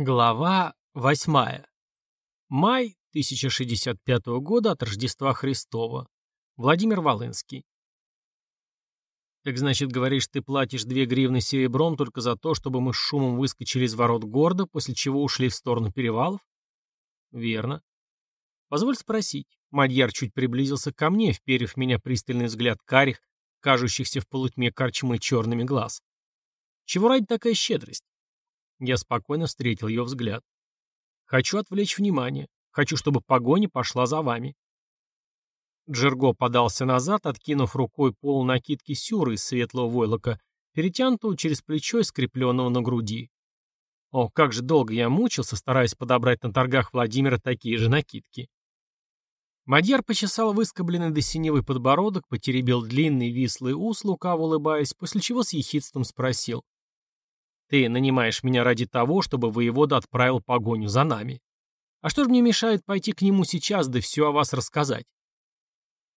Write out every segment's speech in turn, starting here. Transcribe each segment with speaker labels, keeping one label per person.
Speaker 1: Глава 8. Май 1065 года от Рождества Христова. Владимир Волынский. Так значит, говоришь, ты платишь две гривны серебром только за то, чтобы мы с шумом выскочили из ворот города, после чего ушли в сторону перевалов? Верно. Позволь спросить. Мадьяр чуть приблизился ко мне, вперев в меня пристальный взгляд карих, кажущихся в полутьме корчмы черными глаз. Чего ради такая щедрость? Я спокойно встретил ее взгляд. «Хочу отвлечь внимание. Хочу, чтобы погоня пошла за вами». Джерго подался назад, откинув рукой пол накидки сюры из светлого войлока, перетянутого через плечо и скрепленного на груди. О, как же долго я мучился, стараясь подобрать на торгах Владимира такие же накидки. Мадьяр почесал выскобленный до синевый подбородок, потеребил длинный вислый ус, лукаво улыбаясь, после чего с ехидством спросил. Ты нанимаешь меня ради того, чтобы воевода отправил погоню за нами. А что же мне мешает пойти к нему сейчас, да все о вас рассказать?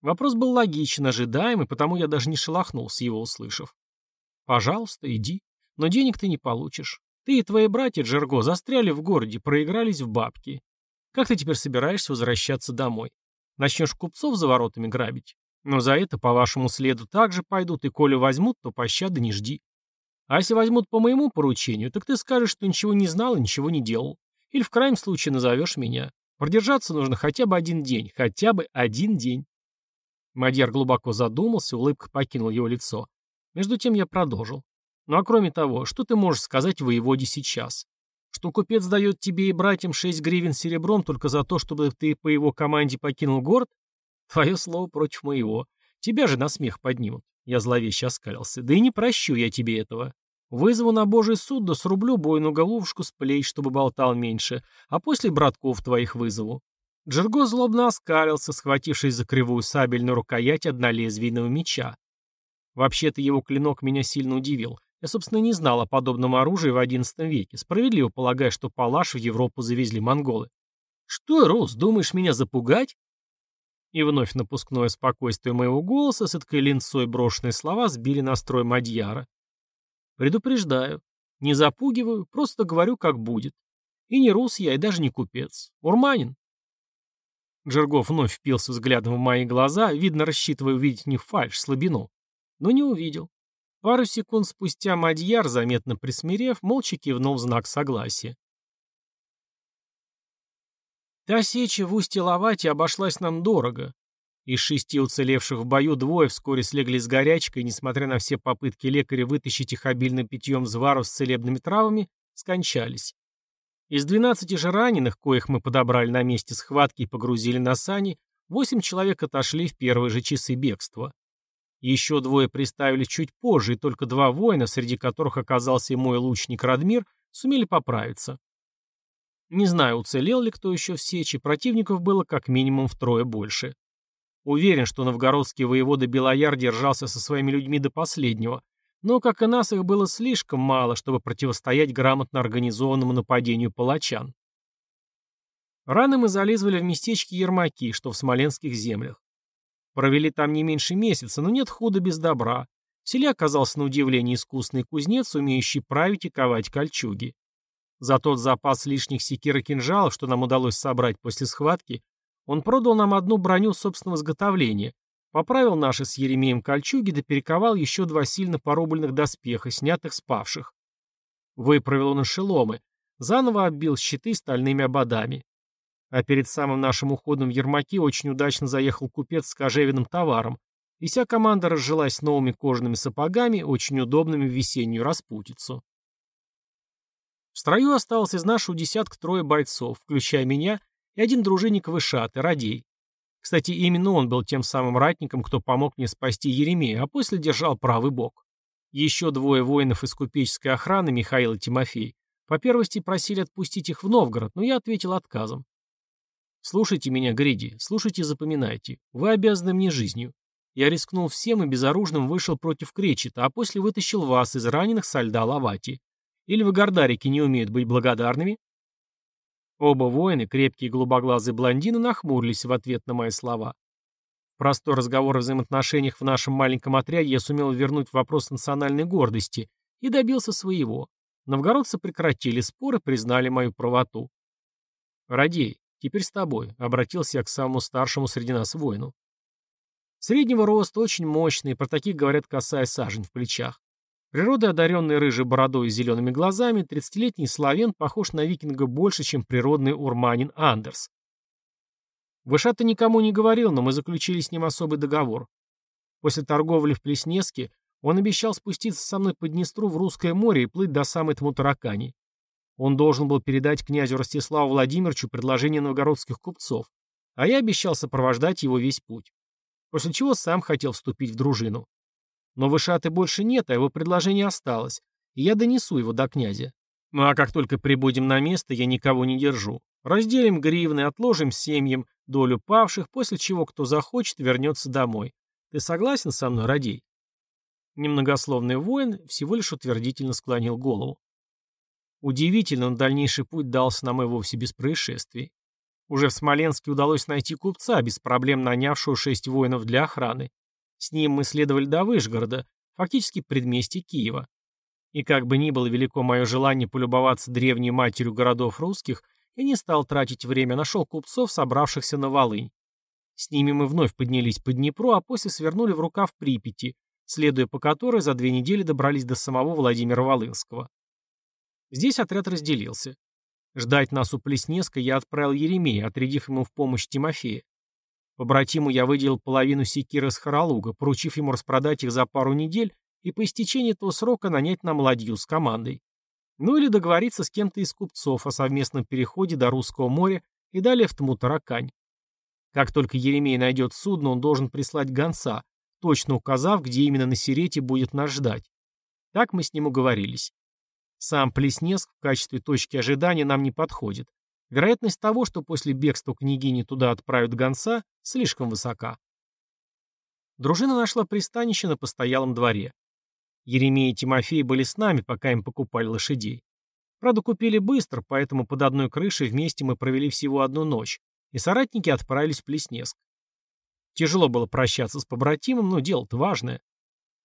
Speaker 1: Вопрос был логичен, ожидаем, и потому я даже не шелохнулся, его услышав. Пожалуйста, иди. Но денег ты не получишь. Ты и твои братья Джерго застряли в городе, проигрались в бабки. Как ты теперь собираешься возвращаться домой? Начнешь купцов за воротами грабить? Но за это по вашему следу также пойдут, и коли возьмут, то пощады не жди. А если возьмут по моему поручению, так ты скажешь, что ничего не знал и ничего не делал. Или в крайнем случае назовешь меня. Продержаться нужно хотя бы один день. Хотя бы один день. Мадьяр глубоко задумался, улыбка покинула его лицо. Между тем я продолжил. Ну а кроме того, что ты можешь сказать воеводе сейчас? Что купец дает тебе и братьям шесть гривен серебром только за то, чтобы ты по его команде покинул город? Твое слово против моего. Тебя же на смех поднимут. Я зловеще оскалился. Да и не прощу я тебе этого. Вызову на божий суд, да срублю бойную головушку с плеч, чтобы болтал меньше, а после братков твоих вызову. Джерго злобно оскалился, схватившись за кривую сабельную рукоять однолезвийного меча. Вообще-то его клинок меня сильно удивил. Я, собственно, не знал о подобном оружии в XI веке, справедливо полагая, что палаш в Европу завезли монголы. «Что, Рус, думаешь меня запугать?» И вновь напускное спокойствие моего голоса с этой линцой брошенные слова сбили настрой Мадьяра. Предупреждаю. Не запугиваю, просто говорю, как будет. И не рус я, и даже не купец. Урманин. Джергов вновь впился взглядом в мои глаза, видно, рассчитывая увидеть в них слабину. Но не увидел. Пару секунд спустя Мадьяр, заметно присмирев, молча кивнул в знак согласия. Та сеча в устье Лавати обошлась нам дорого. Из шести уцелевших в бою двое вскоре слегли с горячкой, несмотря на все попытки лекаря вытащить их обильным питьем зваров с целебными травами, скончались. Из двенадцати же раненых, коих мы подобрали на месте схватки и погрузили на сани, восемь человек отошли в первые же часы бегства. Еще двое приставили чуть позже, и только два воина, среди которых оказался и мой лучник Радмир, сумели поправиться. Не знаю, уцелел ли кто еще в сече, противников было как минимум втрое больше. Уверен, что новгородский воевода Белояр держался со своими людьми до последнего, но, как и нас, их было слишком мало, чтобы противостоять грамотно организованному нападению палачан. Раны мы зализывали в местечке Ермаки, что в смоленских землях. Провели там не меньше месяца, но нет худа без добра. В селе оказался на удивление искусный кузнец, умеющий править и ковать кольчуги. За тот запас лишних секир и кинжалов, что нам удалось собрать после схватки, он продал нам одну броню собственного изготовления, поправил наши с Еремеем кольчуги да перековал еще два сильно порубленных доспеха, снятых с павших. Выправил он эшеломы, заново оббил щиты стальными ободами. А перед самым нашим уходом в Ермаки очень удачно заехал купец с кожевенным товаром, и вся команда разжилась новыми кожаными сапогами, очень удобными в весеннюю распутицу. В строю осталось из нашего десятка трое бойцов, включая меня и один дружинник Вышаты, Радей. Кстати, именно он был тем самым ратником, кто помог мне спасти Еремея, а после держал правый бок. Еще двое воинов из купеческой охраны, Михаил и Тимофей, по первости просили отпустить их в Новгород, но я ответил отказом. Слушайте меня, Гриди, слушайте и запоминайте. Вы обязаны мне жизнью. Я рискнул всем и безоружным вышел против Кречета, а после вытащил вас из раненых со льда Лавати. Или вы, гордарики, не умеют быть благодарными? Оба воины, крепкие и голубоглазые блондины, нахмурились в ответ на мои слова. Простой разговор о взаимоотношениях в нашем маленьком отряде я сумел вернуть вопрос национальной гордости и добился своего. Новгородцы прекратили споры, признали мою правоту. «Радей, теперь с тобой», — обратился я к самому старшему среди нас воину. Среднего роста, очень мощный, про таких говорят косая сажень в плечах. Природой одаренный рыжей бородой и зелеными глазами, 30-летний славян похож на викинга больше, чем природный урманин Андерс. Вышата никому не говорил, но мы заключили с ним особый договор. После торговли в Плеснеске он обещал спуститься со мной по Днестру в Русское море и плыть до самой Тмутаракани. Он должен был передать князю Ростиславу Владимировичу предложение новгородских купцов, а я обещал сопровождать его весь путь. После чего сам хотел вступить в дружину. Но вышаты больше нет, а его предложение осталось, и я донесу его до князя. Ну а как только прибудем на место, я никого не держу. Разделим гривны, отложим семьям долю павших, после чего кто захочет, вернется домой. Ты согласен со мной, Радей?» Немногословный воин всего лишь утвердительно склонил голову. Удивительно, но дальнейший путь дался нам и вовсе без происшествий. Уже в Смоленске удалось найти купца, без проблем нанявшего шесть воинов для охраны. С ним мы следовали до Вышгорода, фактически предместье Киева. И как бы ни было велико мое желание полюбоваться древней матерью городов русских, я не стал тратить время, нашел купцов, собравшихся на Волынь. С ними мы вновь поднялись по Днепру, а после свернули в рукав Припяти, следуя по которой за две недели добрались до самого Владимира Волынского. Здесь отряд разделился. Ждать нас у Плеснеска я отправил Еремея, отрядив ему в помощь Тимофея. Побратиму я выделил половину секиры с Харалуга, поручив ему распродать их за пару недель и по истечении этого срока нанять нам ладью с командой. Ну или договориться с кем-то из купцов о совместном переходе до Русского моря и далее в Тмутаракань. Как только Еремей найдет судно, он должен прислать гонца, точно указав, где именно на Серете будет нас ждать. Так мы с ним уговорились. Сам Плеснеск в качестве точки ожидания нам не подходит. Вероятность того, что после бегства княгини туда отправят гонца, слишком высока. Дружина нашла пристанище на постоялом дворе. Еремей и Тимофей были с нами, пока им покупали лошадей. Правда, купили быстро, поэтому под одной крышей вместе мы провели всего одну ночь, и соратники отправились в Плеснеск. Тяжело было прощаться с побратимом, но дело-то важное.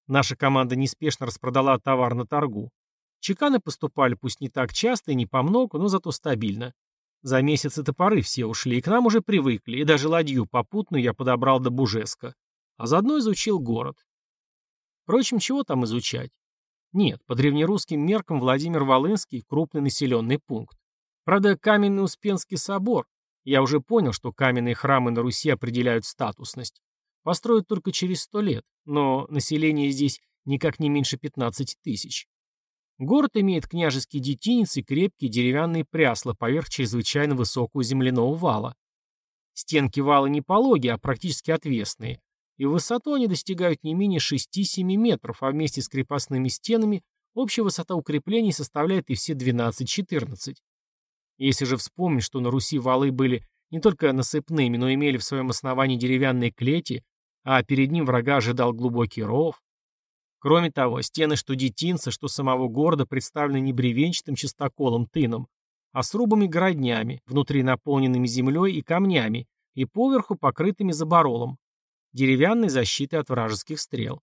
Speaker 1: Наша команда неспешно распродала товар на торгу. Чеканы поступали пусть не так часто и не по много, но зато стабильно. За месяцы топоры все ушли, и к нам уже привыкли, и даже ладью попутную я подобрал до Бужеска. А заодно изучил город. Впрочем, чего там изучать? Нет, по древнерусским меркам Владимир Волынский – крупный населенный пункт. Правда, каменный Успенский собор. Я уже понял, что каменные храмы на Руси определяют статусность. Построят только через сто лет, но население здесь никак не меньше 15 тысяч. Город имеет княжеские детинец и крепкие деревянные прясла поверх чрезвычайно высокого земляного вала. Стенки вала не пологие, а практически отвесные, и в высоту они достигают не менее 6-7 метров, а вместе с крепостными стенами общая высота укреплений составляет и все 12-14. Если же вспомнить, что на Руси валы были не только насыпными, но имели в своем основании деревянные клети, а перед ним врага ожидал глубокий ров, Кроме того, стены что детинца, что самого города представлены не бревенчатым частоколом тыном, а срубами городнями, внутри наполненными землей и камнями, и поверху покрытыми заборолом, деревянной защитой от вражеских стрел.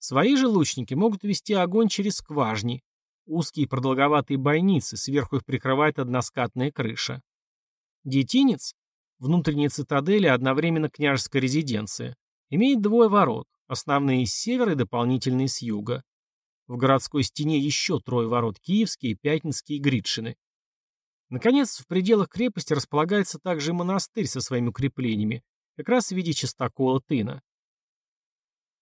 Speaker 1: Свои же лучники могут вести огонь через скважни, узкие продолговатые бойницы, сверху их прикрывает односкатная крыша. Детинец, внутренняя цитадель и одновременно княжеская резиденция, имеет двое ворот, Основные с севера и дополнительные с юга. В городской стене еще трое ворот Киевские, Пятницкие и Гридшины. Наконец, в пределах крепости располагается также монастырь со своими укреплениями, как раз в виде частокола тына.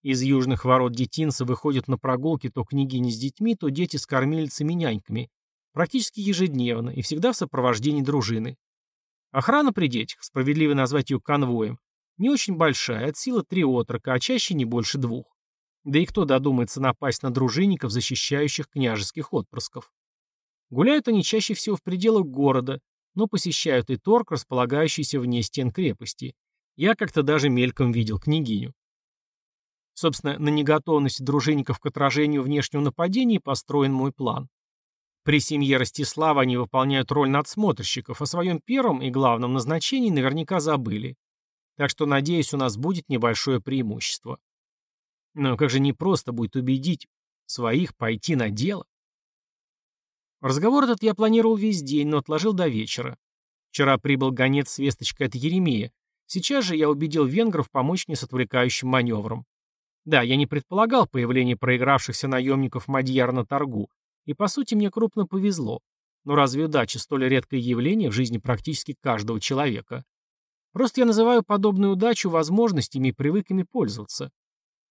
Speaker 1: Из южных ворот детинца выходят на прогулки то княгини с детьми, то дети с кормилицами-няньками, практически ежедневно и всегда в сопровождении дружины. Охрана при детях, справедливо назвать ее конвоем, не очень большая, от силы три отрока, а чаще не больше двух. Да и кто додумается напасть на дружинников, защищающих княжеских отпрысков? Гуляют они чаще всего в пределах города, но посещают и торг, располагающийся вне стен крепости. Я как-то даже мельком видел княгиню. Собственно, на неготовность дружинников к отражению внешнего нападения построен мой план. При семье Ростислава они выполняют роль надсмотрщиков, о своем первом и главном назначении наверняка забыли. Так что, надеюсь, у нас будет небольшое преимущество. Но как же непросто будет убедить своих пойти на дело. Разговор этот я планировал весь день, но отложил до вечера. Вчера прибыл гонец с весточкой от Еремея. Сейчас же я убедил венгров помочь мне с отвлекающим маневром. Да, я не предполагал появление проигравшихся наемников Мадьяр на торгу, и по сути мне крупно повезло. Но разве удача столь редкое явление в жизни практически каждого человека? Просто я называю подобную удачу возможностями и привык ими пользоваться.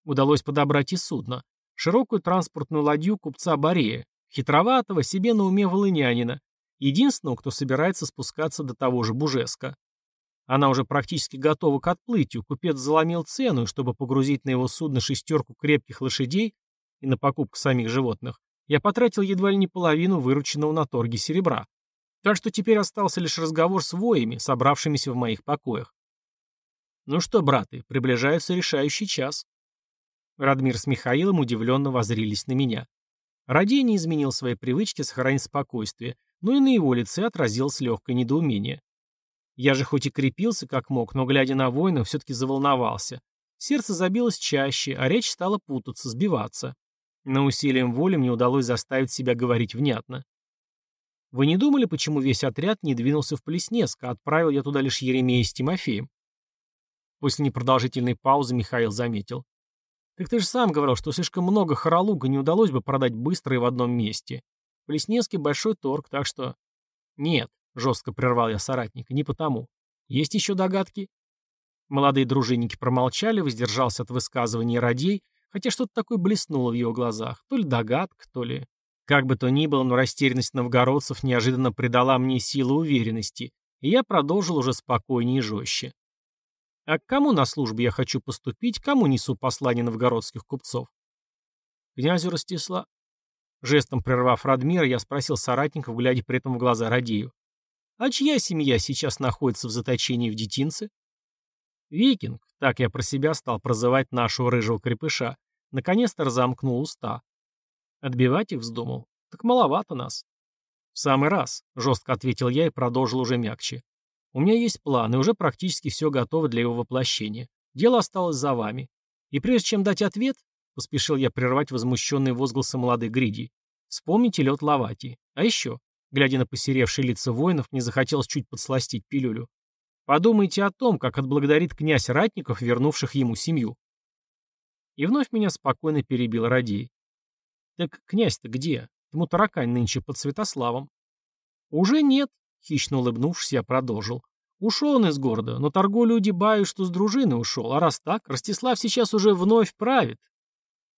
Speaker 1: Удалось подобрать и судно. Широкую транспортную ладью купца Борея, хитроватого, себе на уме волынянина, единственного, кто собирается спускаться до того же Бужеска. Она уже практически готова к отплытию, купец заломил цену, чтобы погрузить на его судно шестерку крепких лошадей и на покупку самих животных, я потратил едва ли не половину вырученного на торге серебра. Так что теперь остался лишь разговор с воями, собравшимися в моих покоях. Ну что, браты, приближается решающий час. Радмир с Михаилом удивленно возрились на меня. Радей не изменил своей привычки сохранить спокойствие, но и на его лице отразилось легкое недоумение. Я же хоть и крепился как мог, но, глядя на воина, все-таки заволновался. Сердце забилось чаще, а речь стала путаться, сбиваться. Но усилием воли мне удалось заставить себя говорить внятно. Вы не думали, почему весь отряд не двинулся в Плеснеск, а отправил я туда лишь Еремея с Тимофеем? После непродолжительной паузы Михаил заметил. Так ты же сам говорил, что слишком много хоролуга не удалось бы продать быстро и в одном месте. В Плеснеске большой торг, так что... Нет, жестко прервал я соратника, не потому. Есть еще догадки? Молодые дружинники промолчали, воздержался от высказывания радей, хотя что-то такое блеснуло в его глазах. То ли догадка, то ли... Как бы то ни было, но растерянность новгородцев неожиданно придала мне силу уверенности, и я продолжил уже спокойнее и жестче. А к кому на службу я хочу поступить, кому несу послание новгородских купцов? Князю Ростисла... Жестом прервав Радмира, я спросил соратников, глядя при этом в глаза Радею. А чья семья сейчас находится в заточении в детинце? Викинг, так я про себя стал прозывать нашего рыжего крепыша, наконец-то разомкнул уста. Отбивать их вздумал? Так маловато нас. В самый раз, жестко ответил я и продолжил уже мягче. У меня есть план, и уже практически все готово для его воплощения. Дело осталось за вами. И прежде чем дать ответ, поспешил я прервать возмущенные возгласы молодых гриди, вспомните лед Лавати. А еще, глядя на посеревшие лица воинов, мне захотелось чуть подсластить пилюлю. Подумайте о том, как отблагодарит князь ратников, вернувших ему семью. И вновь меня спокойно перебил Радей. Так князь-то где? Ему таракань нынче под Святославом. Уже нет, Хищно улыбнувшись, я продолжил. Ушел он из города, но торговлю удибаю, что с дружины ушел, а раз так, Ростислав сейчас уже вновь правит,